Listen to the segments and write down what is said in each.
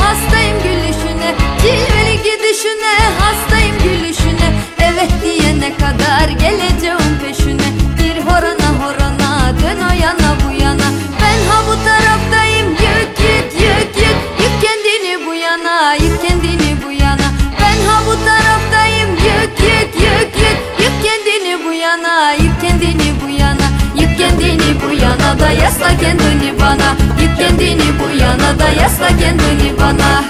hastayım gülüşüne Cilveli gidişine hastayım gülüşüne. Evet diyene kadar geleceğim peşine. Bir horona horona dön o yana bu yana. Ben ha bu taraftayım yük yük yük yük. Yük kendini bu yana yük kendini bu yana. Ben ha bu taraftayım yük yük yük yük. Yük kendini bu yana yük kendini bu yana. Yük kendini bu yana da yasla kendini bana. Yük kendini bu yana da yasla kendini bana.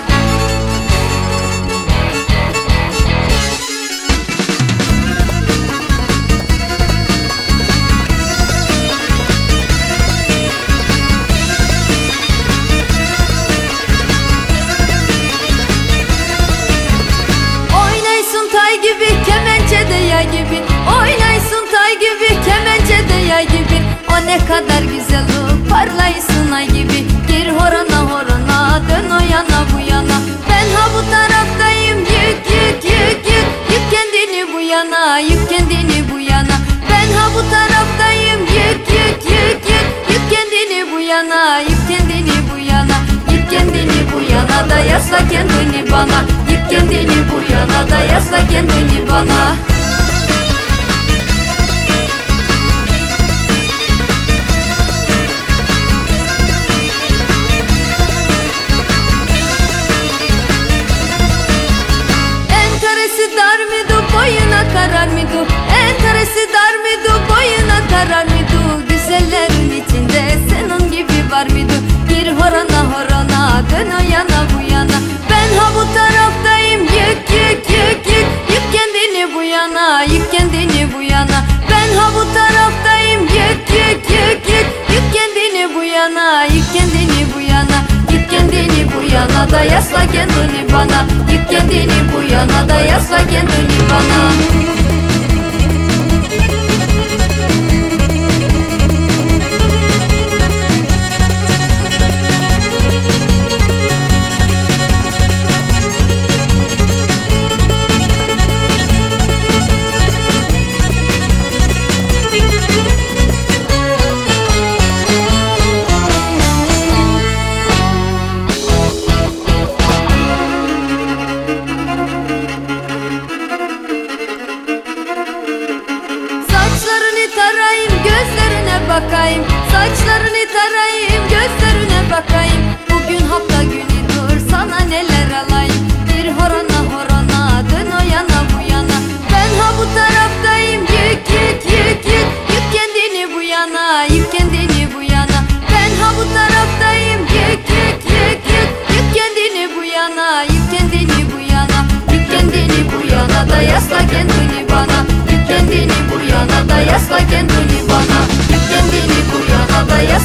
Oynaysın tay gibi kemençede yay gibi ne kadar güzel o parlaysın ay gibi. Gir horona horona dön o yana bu yana. Ben ha bu taraftayım yük yük yük yük. Yük kendini bu yana yük kendini bu yana. Ben ha bu taraftayım yük yük yük yük. Yük kendini bu yana yük kendini bu yana. Yük kendini bu yana da yasla kendini bana. Yük kendini bu yana da yasla kendini bana dar mıydı boyuna karar mıydı Enteresi dar mıydı boyuna karar mıydı yasla kendini bana. Yük kendini bu yana da yasla kendini bana Saçlarını tarayayım gözlerine bakayım. Saçlarını tarayayım gözlerine bakayım. Bugün hafta günüdür sana neler alayım? Bir horona horona dön o yana bu yana. Ben ha bu taraftayım yük yük yük yük. Yük kendini bu yana yük kendini bu yana. Ben ha bu taraftayım yük yük yük yük. Yük kendini bu yana yük kendini bu yana. Yük kendini bu yana da yasla kendini bana. Yük kendini yana can't kendini bana Yük kendini kuyana da yasla